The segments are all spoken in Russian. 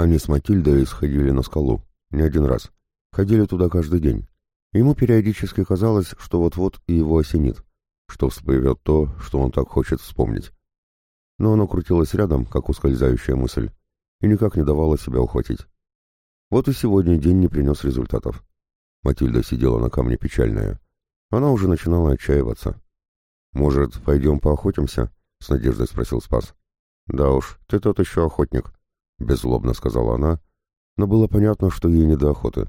Они с Матильдой сходили на скалу. Не один раз. Ходили туда каждый день. Ему периодически казалось, что вот-вот и его осенит, что всплывет то, что он так хочет вспомнить. Но оно крутилось рядом, как ускользающая мысль, и никак не давало себя ухватить. Вот и сегодня день не принес результатов. Матильда сидела на камне печальная. Она уже начинала отчаиваться. «Может, пойдем поохотимся?» — с надеждой спросил Спас. «Да уж, ты тот еще охотник», — беззлобно сказала она, но было понятно, что ей не до охоты.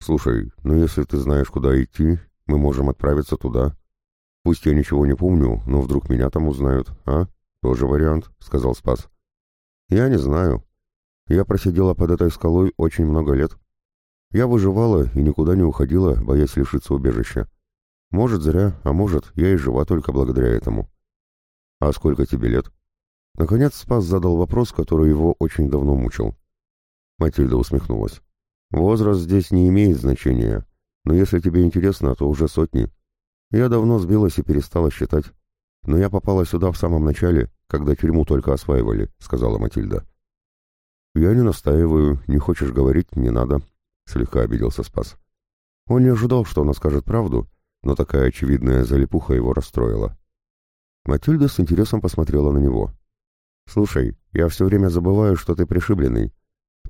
«Слушай, ну если ты знаешь, куда идти, мы можем отправиться туда. Пусть я ничего не помню, но вдруг меня там узнают, а? Тоже вариант», — сказал Спас. «Я не знаю. Я просидела под этой скалой очень много лет. Я выживала и никуда не уходила, боясь лишиться убежища. Может, зря, а может, я и жива только благодаря этому». «А сколько тебе лет?» Наконец Спас задал вопрос, который его очень давно мучил. Матильда усмехнулась. Возраст здесь не имеет значения, но если тебе интересно, то уже сотни. Я давно сбилась и перестала считать. Но я попала сюда в самом начале, когда тюрьму только осваивали, сказала Матильда. Я не настаиваю, не хочешь говорить, не надо, слегка обиделся Спас. Он не ожидал, что она скажет правду, но такая очевидная залипуха его расстроила. Матильда с интересом посмотрела на него. «Слушай, я все время забываю, что ты пришибленный,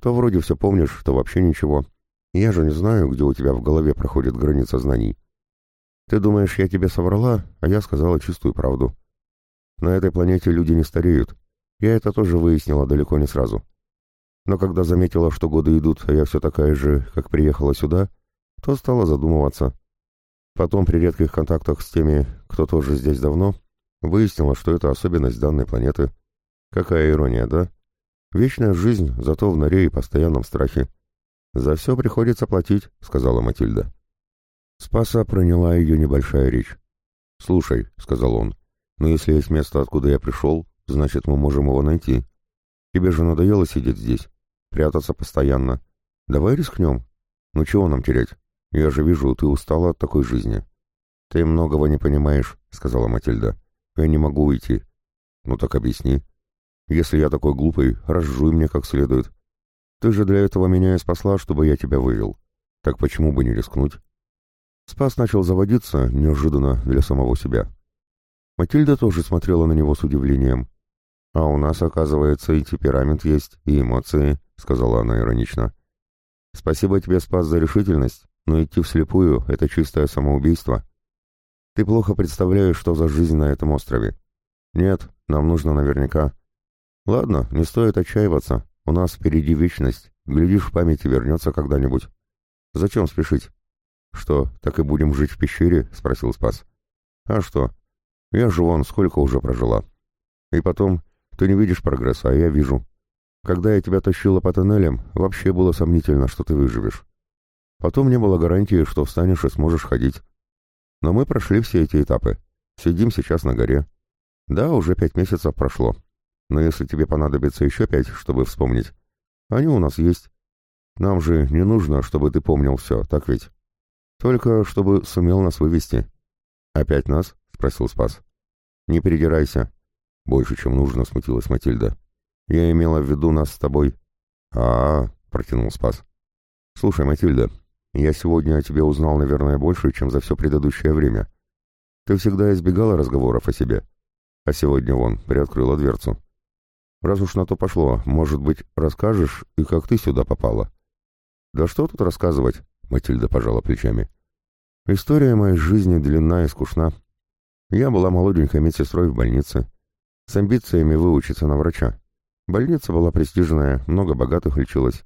то вроде все помнишь, то вообще ничего. Я же не знаю, где у тебя в голове проходит граница знаний. Ты думаешь, я тебе соврала, а я сказала чистую правду. На этой планете люди не стареют. Я это тоже выяснила далеко не сразу. Но когда заметила, что годы идут, а я все такая же, как приехала сюда, то стала задумываться. Потом при редких контактах с теми, кто тоже здесь давно, выяснила, что это особенность данной планеты. Какая ирония, да? Вечная жизнь, зато в норе и постоянном страхе. «За все приходится платить», — сказала Матильда. Спаса проняла ее небольшая речь. «Слушай», — сказал он, — «но если есть место, откуда я пришел, значит, мы можем его найти. Тебе же надоело сидеть здесь, прятаться постоянно. Давай рискнем. Ну чего нам терять? Я же вижу, ты устала от такой жизни». «Ты многого не понимаешь», — сказала Матильда. «Я не могу уйти». «Ну так объясни». Если я такой глупый, разжуй мне как следует. Ты же для этого меня и спасла, чтобы я тебя вывел. Так почему бы не рискнуть?» Спас начал заводиться, неожиданно для самого себя. Матильда тоже смотрела на него с удивлением. «А у нас, оказывается, и темперамент есть, и эмоции», — сказала она иронично. «Спасибо тебе, Спас, за решительность, но идти вслепую — это чистое самоубийство. Ты плохо представляешь, что за жизнь на этом острове. Нет, нам нужно наверняка. Ладно, не стоит отчаиваться. У нас впереди вечность. Глядишь, в памяти вернется когда-нибудь. Зачем спешить? Что, так и будем жить в пещере? Спросил Спас. А что? Я же вон сколько уже прожила. И потом, ты не видишь прогресса, а я вижу. Когда я тебя тащила по тоннелям, вообще было сомнительно, что ты выживешь. Потом не было гарантии, что встанешь и сможешь ходить. Но мы прошли все эти этапы. Сидим сейчас на горе. Да, уже пять месяцев прошло. Но если тебе понадобится еще пять, чтобы вспомнить, они у нас есть. Нам же не нужно, чтобы ты помнил все, так ведь? Только чтобы сумел нас вывести. Опять нас? Спросил Спас. Не передирайся. Больше, чем нужно, смутилась Матильда. Я имела в виду нас с тобой. А, -а, -а протянул Спас. Слушай, Матильда, я сегодня о тебе узнал, наверное, больше, чем за все предыдущее время. Ты всегда избегала разговоров о себе. А сегодня вон, приоткрыла дверцу. Раз уж на то пошло, может быть, расскажешь, и как ты сюда попала?» «Да что тут рассказывать?» — Матильда пожала плечами. «История моей жизни длинна и скучна. Я была молоденькой медсестрой в больнице, с амбициями выучиться на врача. Больница была престижная, много богатых лечилось.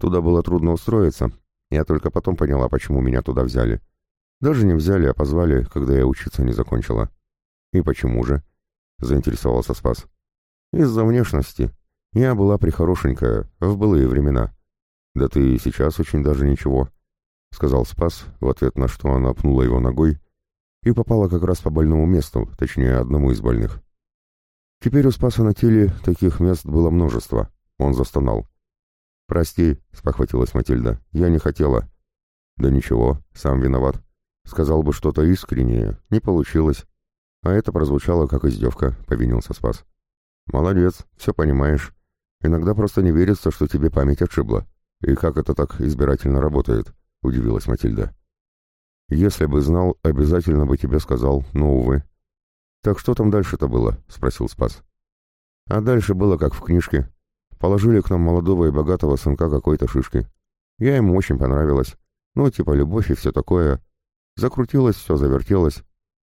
Туда было трудно устроиться. Я только потом поняла, почему меня туда взяли. Даже не взяли, а позвали, когда я учиться не закончила. И почему же?» — заинтересовался Спас. Из-за внешности. Я была прихорошенькая, в былые времена. Да ты сейчас очень даже ничего, — сказал Спас, в ответ на что она пнула его ногой и попала как раз по больному месту, точнее, одному из больных. Теперь у Спаса на теле таких мест было множество. Он застонал. «Прости», — спохватилась Матильда, — «я не хотела». «Да ничего, сам виноват. Сказал бы что-то искреннее, не получилось». А это прозвучало как издевка, — повинился Спас. «Молодец, все понимаешь. Иногда просто не верится, что тебе память отшибла. И как это так избирательно работает?» — удивилась Матильда. «Если бы знал, обязательно бы тебе сказал, но, увы». «Так что там дальше-то было?» — спросил Спас. «А дальше было, как в книжке. Положили к нам молодого и богатого сынка какой-то шишки. Я ему очень понравилась. Ну, типа любовь и все такое. Закрутилось все, завертелось.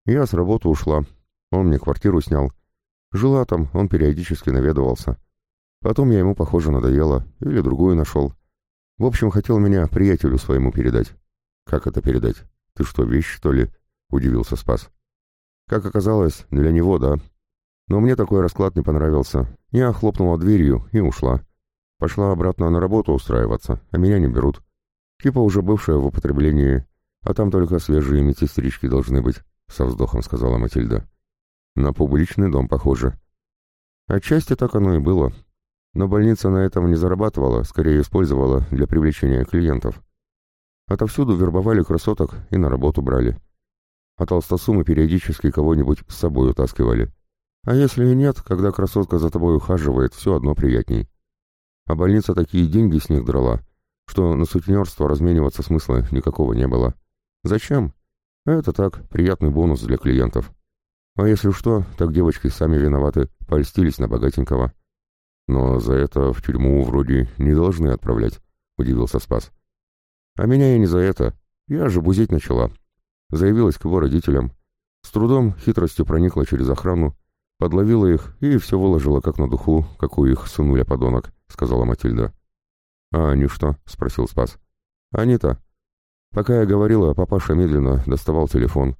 Я с работы ушла. Он мне квартиру снял. Жила там, он периодически наведывался. Потом я ему, похоже, надоела. Или другую нашел. В общем, хотел меня приятелю своему передать. Как это передать? Ты что, вещь, что ли? Удивился Спас. Как оказалось, для него, да. Но мне такой расклад не понравился. Я хлопнула дверью и ушла. Пошла обратно на работу устраиваться, а меня не берут. Типа уже бывшая в употреблении, а там только свежие медсестрички должны быть, со вздохом сказала Матильда. На публичный дом похоже. Отчасти так оно и было. Но больница на этом не зарабатывала, скорее использовала для привлечения клиентов. Отовсюду вербовали красоток и на работу брали. А толстосумы периодически кого-нибудь с собой утаскивали. А если и нет, когда красотка за тобой ухаживает, все одно приятней. А больница такие деньги с них драла, что на сутенерство размениваться смысла никакого не было. Зачем? Это так, приятный бонус для клиентов. А если что, так девочки сами виноваты, польстились на богатенького. Но за это в тюрьму вроде не должны отправлять, удивился Спас. А меня и не за это. Я же бузить начала. Заявилась к его родителям. С трудом, хитростью проникла через охрану, Подловила их и все выложила как на духу, какой их сынуля подонок, сказала Матильда. А они что? спросил Спас. Они-то. Пока я говорила, папаша медленно доставал телефон.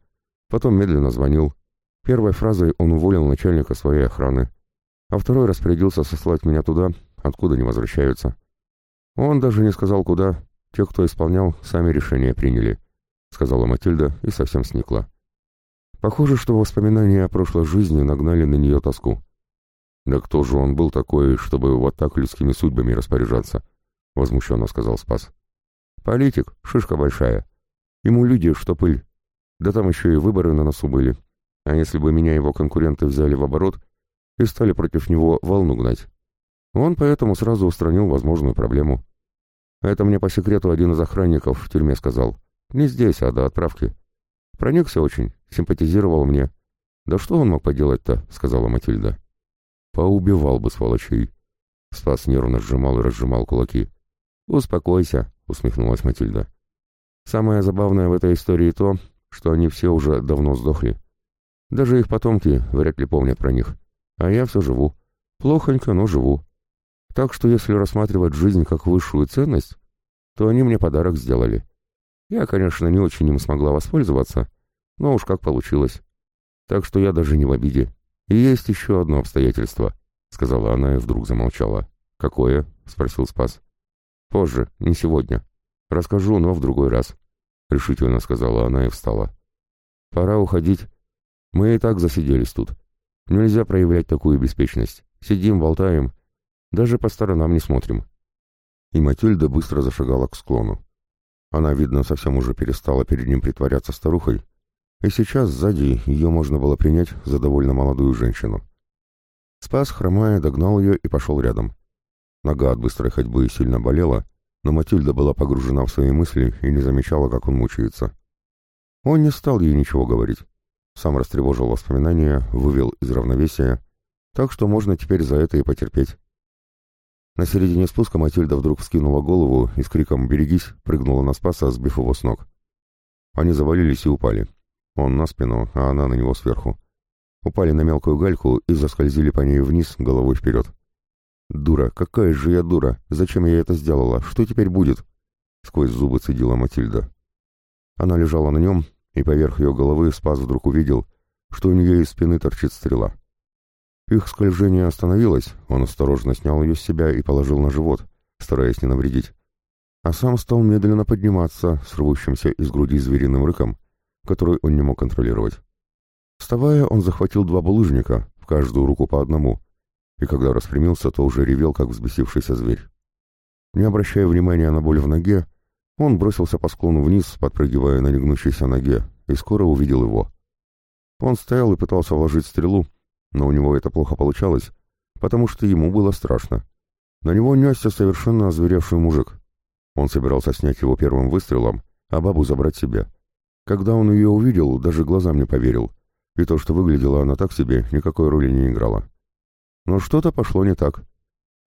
Потом медленно звонил. Первой фразой он уволил начальника своей охраны. А второй распорядился сослать меня туда, откуда не возвращаются. Он даже не сказал, куда. Те, кто исполнял, сами решение приняли, сказала Матильда и совсем сникла. Похоже, что воспоминания о прошлой жизни нагнали на нее тоску. «Да кто же он был такой, чтобы вот так людскими судьбами распоряжаться?» — возмущенно сказал Спас. «Политик, шишка большая. Ему люди, что пыль. Да там еще и выборы на носу были. А если бы меня его конкуренты взяли в оборот и стали против него волну гнать? Он поэтому сразу устранил возможную проблему. Это мне по секрету один из охранников в тюрьме сказал. Не здесь, а до отправки. Проникся очень, симпатизировал мне. «Да что он мог поделать-то?» — сказала Матильда. «Поубивал бы сволочей». Спас нервно сжимал и разжимал кулаки. «Успокойся», — усмехнулась Матильда. «Самое забавное в этой истории то, что они все уже давно сдохли. Даже их потомки вряд ли помнят про них. А я все живу. Плохонько, но живу. Так что если рассматривать жизнь как высшую ценность, то они мне подарок сделали. Я, конечно, не очень им смогла воспользоваться, но уж как получилось. Так что я даже не в обиде. И есть еще одно обстоятельство, — сказала она и вдруг замолчала. «Какое?» — спросил Спас. «Позже, не сегодня. Расскажу, но в другой раз», — решительно сказала она и встала. «Пора уходить. Мы и так засиделись тут. Нельзя проявлять такую беспечность. Сидим, болтаем, даже по сторонам не смотрим». И Матильда быстро зашагала к склону. Она, видно, совсем уже перестала перед ним притворяться старухой, и сейчас сзади ее можно было принять за довольно молодую женщину. Спас, хромая, догнал ее и пошел рядом. Нога от быстрой ходьбы сильно болела, но Матильда была погружена в свои мысли и не замечала, как он мучается. Он не стал ей ничего говорить. Сам растревожил воспоминания, вывел из равновесия, так что можно теперь за это и потерпеть. На середине спуска Матильда вдруг вскинула голову и с криком «Берегись!» прыгнула на Спаса, сбив его с ног. Они завалились и упали. Он на спину, а она на него сверху. Упали на мелкую гальку и заскользили по ней вниз, головой вперед. «Дура! Какая же я дура! Зачем я это сделала? Что теперь будет?» Сквозь зубы цедила Матильда. Она лежала на нем, и поверх ее головы Спас вдруг увидел, что у нее из спины торчит стрела. Их скольжение остановилось, он осторожно снял ее с себя и положил на живот, стараясь не навредить. А сам стал медленно подниматься с рвущимся из груди звериным рыком, который он не мог контролировать. Вставая, он захватил два булыжника, в каждую руку по одному, и когда распрямился, то уже ревел, как взбесившийся зверь. Не обращая внимания на боль в ноге, он бросился по склону вниз, подпрыгивая на негнущейся ноге, и скоро увидел его. Он стоял и пытался вложить стрелу, но у него это плохо получалось, потому что ему было страшно. На него несся совершенно озверевший мужик. Он собирался снять его первым выстрелом, а бабу забрать себе. Когда он ее увидел, даже глазам не поверил. И то, что выглядела она так себе, никакой роли не играла. Но что-то пошло не так.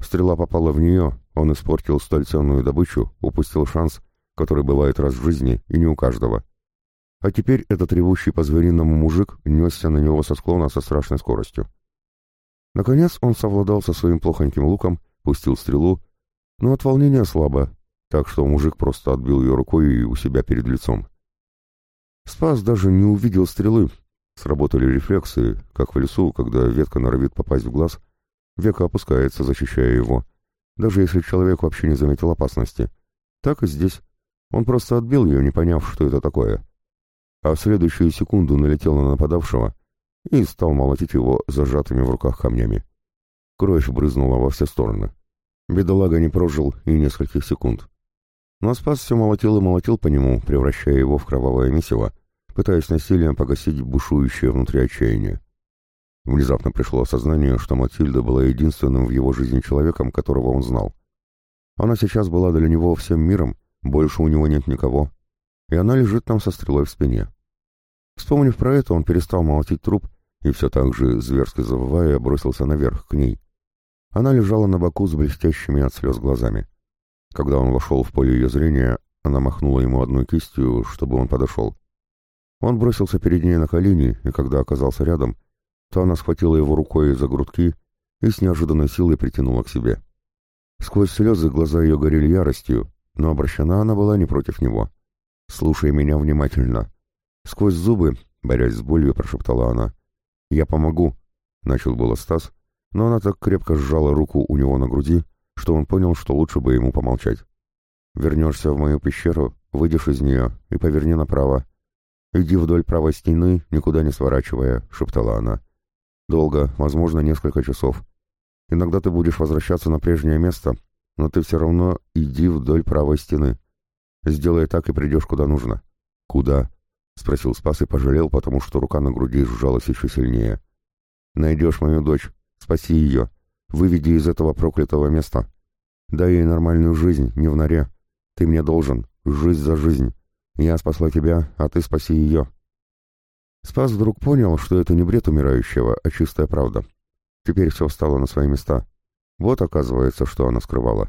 Стрела попала в нее, он испортил столь ценную добычу, упустил шанс, который бывает раз в жизни и не у каждого. А теперь этот ревущий по-звериному мужик несся на него со склона со страшной скоростью. Наконец он совладал со своим плохоньким луком, пустил стрелу, но от волнения слабо, так что мужик просто отбил ее рукой и у себя перед лицом. Спас даже не увидел стрелы. Сработали рефлексы, как в лесу, когда ветка норовит попасть в глаз, века опускается, защищая его, даже если человек вообще не заметил опасности. Так и здесь. Он просто отбил ее, не поняв, что это такое. А в следующую секунду налетел на нападавшего и стал молотить его зажатыми в руках камнями. Кровь брызнула во все стороны. Бедолага не прожил и нескольких секунд. Но Спас все молотил и молотил по нему, превращая его в кровавое месиво, пытаясь насилием погасить бушующее внутри отчаяние. Внезапно пришло осознание, что Матильда была единственным в его жизни человеком, которого он знал. Она сейчас была для него всем миром, больше у него нет никого, и она лежит там со стрелой в спине. Вспомнив про это, он перестал молотить труп и все так же, зверски завывая, бросился наверх, к ней. Она лежала на боку с блестящими от слез глазами. Когда он вошел в поле ее зрения, она махнула ему одной кистью, чтобы он подошел. Он бросился перед ней на колени, и когда оказался рядом, то она схватила его рукой за грудки и с неожиданной силой притянула к себе. Сквозь слезы глаза ее горели яростью, но обращена она была не против него. «Слушай меня внимательно». Сквозь зубы, борясь с болью, прошептала она. «Я помогу», — начал было Стас, но она так крепко сжала руку у него на груди, что он понял, что лучше бы ему помолчать. «Вернешься в мою пещеру, выйдешь из нее и поверни направо. Иди вдоль правой стены, никуда не сворачивая», — шептала она. Долго, возможно, несколько часов. Иногда ты будешь возвращаться на прежнее место, но ты все равно иди вдоль правой стены. Сделай так и придешь куда нужно. Куда? Спросил Спас и пожалел, потому что рука на груди сжалась еще сильнее. Найдешь мою дочь, спаси ее, выведи из этого проклятого места. Дай ей нормальную жизнь, не в норе. Ты мне должен, жизнь за жизнь. Я спасла тебя, а ты спаси ее. Спас вдруг понял, что это не бред умирающего, а чистая правда. Теперь все встало на свои места. Вот, оказывается, что она скрывала.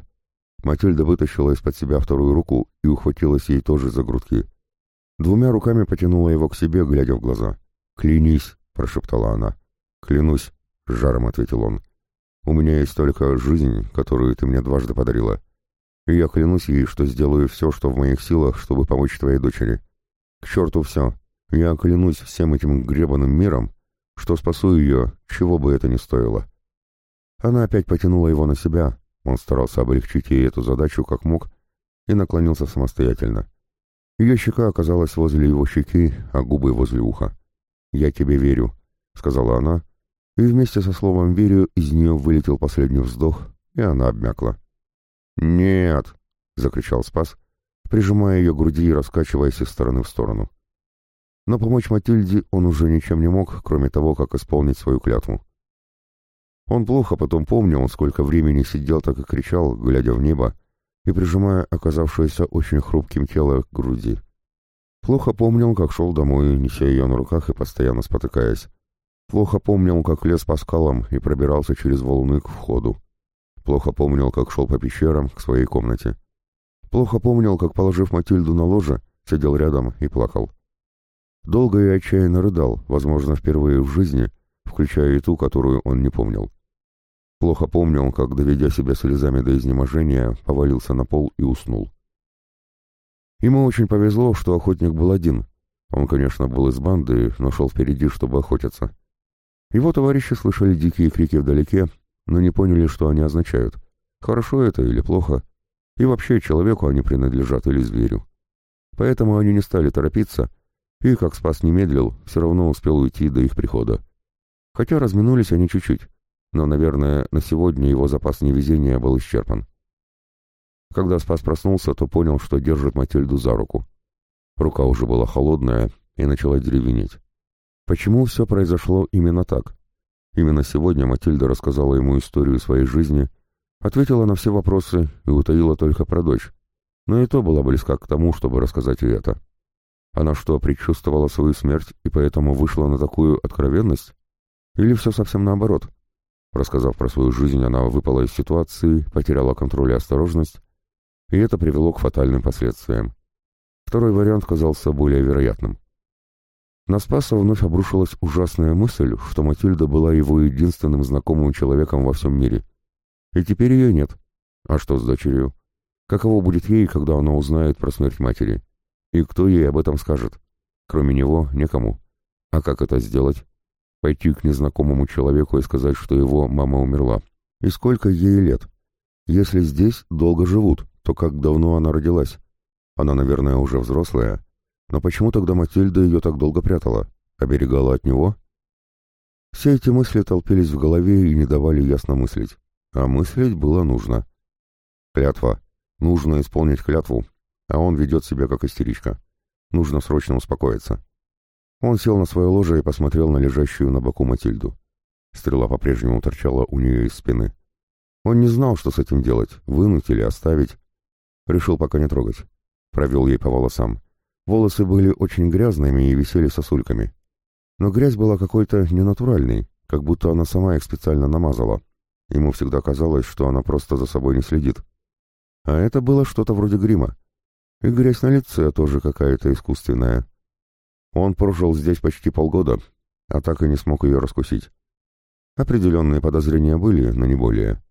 Матильда вытащила из-под себя вторую руку и ухватилась ей тоже за грудки. Двумя руками потянула его к себе, глядя в глаза. «Клянись!» — прошептала она. «Клянусь!» — жаром ответил он. «У меня есть только жизнь, которую ты мне дважды подарила. И я клянусь ей, что сделаю все, что в моих силах, чтобы помочь твоей дочери. К черту все!» Я клянусь всем этим гребаным миром, что спасу ее, чего бы это ни стоило. Она опять потянула его на себя, он старался облегчить ей эту задачу как мог и наклонился самостоятельно. Ее щека оказалась возле его щеки, а губы возле уха. «Я тебе верю», — сказала она, и вместе со словом «верю» из нее вылетел последний вздох, и она обмякла. «Нет!» — закричал Спас, прижимая ее к груди и раскачиваясь из стороны в сторону но помочь Матильде он уже ничем не мог, кроме того, как исполнить свою клятву. Он плохо потом помнил, сколько времени сидел так и кричал, глядя в небо и прижимая оказавшееся очень хрупким тело к груди. Плохо помнил, как шел домой, неся ее на руках и постоянно спотыкаясь. Плохо помнил, как лез по скалам и пробирался через волны к входу. Плохо помнил, как шел по пещерам к своей комнате. Плохо помнил, как, положив Матильду на ложе, сидел рядом и плакал. Долго и отчаянно рыдал, возможно, впервые в жизни, включая и ту, которую он не помнил. Плохо помнил, как, доведя себя слезами до изнеможения, повалился на пол и уснул. Ему очень повезло, что охотник был один. Он, конечно, был из банды, но шел впереди, чтобы охотиться. Его товарищи слышали дикие крики вдалеке, но не поняли, что они означают. Хорошо это или плохо. И вообще, человеку они принадлежат или зверю. Поэтому они не стали торопиться, и, как спас не медлил, все равно успел уйти до их прихода. Хотя разминулись они чуть-чуть, но, наверное, на сегодня его запас невезения был исчерпан. Когда Спас проснулся, то понял, что держит Матильду за руку. Рука уже была холодная и начала деревенеть. Почему все произошло именно так? Именно сегодня Матильда рассказала ему историю своей жизни, Ответила на все вопросы и утаила только про дочь, но и то была близка к тому, чтобы рассказать ей это. Она что, предчувствовала свою смерть и поэтому вышла на такую откровенность? Или все совсем наоборот? Рассказав про свою жизнь, она выпала из ситуации, потеряла контроль и осторожность, и это привело к фатальным последствиям. Второй вариант казался более вероятным. На Спаса вновь обрушилась ужасная мысль, что Матильда была его единственным знакомым человеком во всем мире. И теперь ее нет. А что с дочерью? Каково будет ей, когда она узнает про смерть матери? И кто ей об этом скажет? Кроме него, никому. А как это сделать? Пойти к незнакомому человеку и сказать, что его мама умерла. И сколько ей лет? Если здесь долго живут, то как давно она родилась? Она, наверное, уже взрослая. Но почему тогда Матильда ее так долго прятала? Оберегала от него? Все эти мысли толпились в голове и не давали ясно мыслить. А мыслить было нужно. Клятва. Нужно исполнить клятву, а он ведет себя как истеричка. Нужно срочно успокоиться. Он сел на свое ложе и посмотрел на лежащую на боку Матильду. Стрела по-прежнему торчала у нее из спины. Он не знал, что с этим делать, вынуть или оставить. Решил пока не трогать. Провел ей по волосам. Волосы были очень грязными и висели сосульками. Но грязь была какой-то ненатуральной, как будто она сама их специально намазала. Ему всегда казалось, что она просто за собой не следит. А это было что-то вроде грима. И грязь на лице тоже какая-то искусственная. Он прожил здесь почти полгода, а так и не смог ее раскусить. Определенные подозрения были, но не более.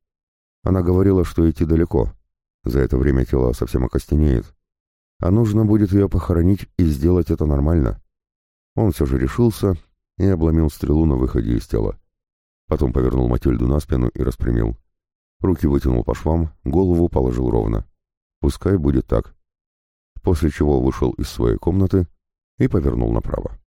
Она говорила, что идти далеко. За это время тело совсем окостенеет. А нужно будет ее похоронить и сделать это нормально. Он все же решился и обломил стрелу на выходе из тела. Потом повернул Матильду на спину и распрямил. Руки вытянул по швам, голову положил ровно. Пускай будет так. После чего вышел из своей комнаты и повернул направо.